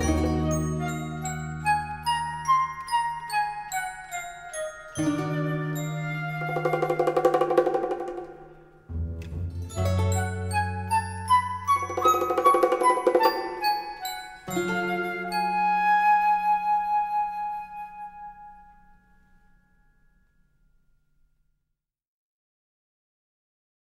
you